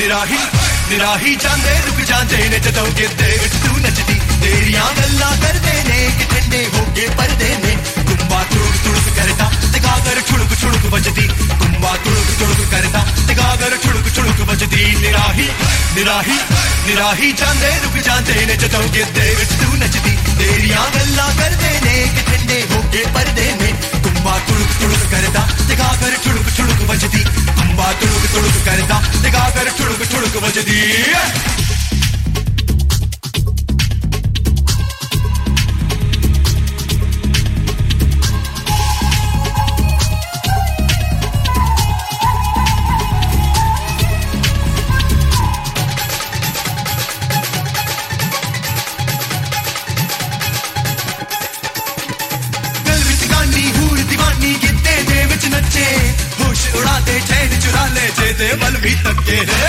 ਨਿਰਾਹੀ ਨਿਰਾਹੀ ਜਾਂਦੇ ਰੁਕ ਜਾਂਦੇ ਨੇ ਜਦੋਂ ਗਿਰਦੇ ਵਿੱਚ ਤੂੰ ਨੱਚਦੀ ਤੇਰੀਆਂ ਗੱਲਾਂ ਕਰਦੇ ਨੇ ਕਿ ਠੰਡੇ ਹੋ ਕੇ ਪਰਦੇ ਨੇ ਕੁੰਬਾ ਤੁੜਕ ਤੁੜਕ ਕਰਦਾ ਤੇ ਗਾਗਰ ਛੁੜਕ ਛੁੜਕ ਵੱਜਦੀ ਕੁੰਬਾ ਤੁੜਕ ਤੁੜਕ ਕਰਦਾ ਤੇ ਗਾਗਰ ਛੁੜਕ ਛੁੜਕ ਵੱਜਦੀ ਨਿਰਾਹੀ ਨਿਰਾਹੀ ਨਿਰਾਹੀ ਜਾਂਦੇ ਰੁਕ ਜਾਂਦੇ ਨੇ ਜਦੋਂ ਗਿੱਧੇ ਵਿੱਚ ਤੂੰ ਨੱਚਦੀ ਤੇਰੀਆਂ ਗੱਲਾਂ ਕਰਦੇ ਨੇ ਕਿ ਠੰਡੇ ਹੋ ਕੇ ਪਰਦੇ ਨੇ ਕੁੰਬਾ ਤੁੜਕ ਤੁੜਕ ਕਰਦਾ ਤੇ ਗਾਗਰ ਛੁੜਕ ਛੁੜਕ ਵੱਜਦੀ ਕੁੰਬਾ ਤੁੜਕ ਤੁੜਕ ਕਰਦਾ ਤੇ ਗਾਗਰ ਛੁੜਕ ਲਾ ਜੇ ਦੇ ਵੱਲ ਵੀ ਤੱਕੇ ਰੇ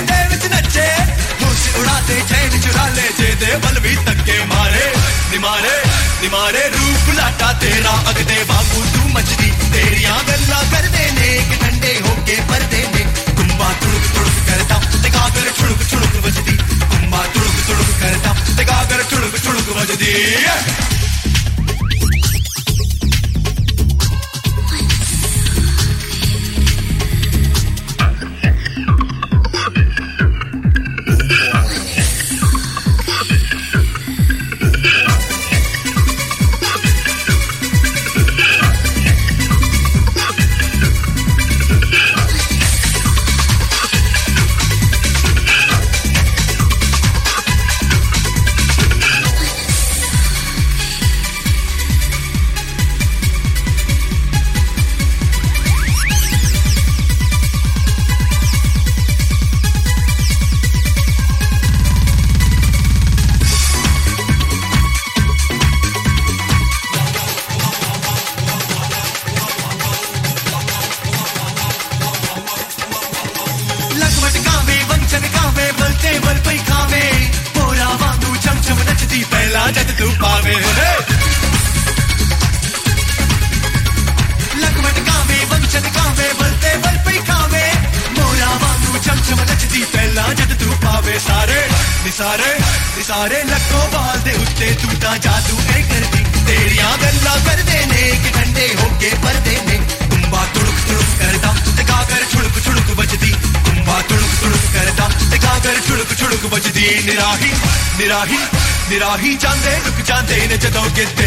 ਦੇ ਵਿੱਚ ਨੱਚੇ ਹੋਸ਼ ਉਡਾਤੇ ਚੈਨ ਚੁਰਾ ਲੈ ਜੇ ਦੇ ਵੱਲ ਵੀ ਤੱਕੇ ਮਾਰੇ ਨਿਮਾਰੇ ਨਿਮਾਰੇ ਰੂਪ ਲਾਟਾ ਤੇਰਾ ਅਗਦੇ ਬਾਪੂ ਤੂੰ ਮੱਚਦੀ ਤੇਰੀਆਂ ਗੱਲਾਂ ਕਰਦੇ ਨੇ ਇੱਕ ਠੰਡੇ ਹੋ ਕੇ ਪਰਦੇ ਨੇ ਕੁੰਬਾ ਤੁੜਕ ਤੁੜਕ ਕਰਦਾ ਤੇ ਗਾਗਰ ਛੁੜਕ ਛੁੜਕ ਵੱਜਦੀ ਕੁੰਬਾ ਤੁੜਕ ਤੁੜਕ ਕਰਦਾ ਤੇ ਗਾਗਰ ਛੁੜਕ ਛੁੜਕ ਵੱਜਦੀ ਨਿਸਾਰੇ ਨਿਸਾਰੇ ਲੱਖੋ ਬਾਲ ਦੇ ਉੱਤੇ ਤੂੰ ਤਾਂ ਜਾਦੂ ਐ ਕਰਦੀ ਤੇਰੀਆਂ ਗੱਲਾਂ ਕਰਦੇ ਨੇ ਕਿ ਠੰਡੇ ਹੋ ਕੇ ਪਰਦੇ ਨੇ ਕੁੰਬਾ ਤੁੜਕ ਤੁੜਕ ਕਰਦਾ ਤੇ ਗਾਗਰ ਛੁੜਕ ਛੁੜਕ ਵੱਜਦੀ ਕੁੰਬਾ ਤੁੜਕ ਤੁੜਕ ਕਰਦਾ ਤੇ ਗਾਗਰ ਛੁੜਕ ਛੁੜਕ ਵੱਜਦੀ ਨਿਰਾਹੀ ਨਿਰਾਹੀ ਨਿਰਾਹੀ ਜਾਂਦੇ ਰੁਕ ਜਾਂਦੇ ਨੇ ਜਦੋਂ ਗਿੱਧੇ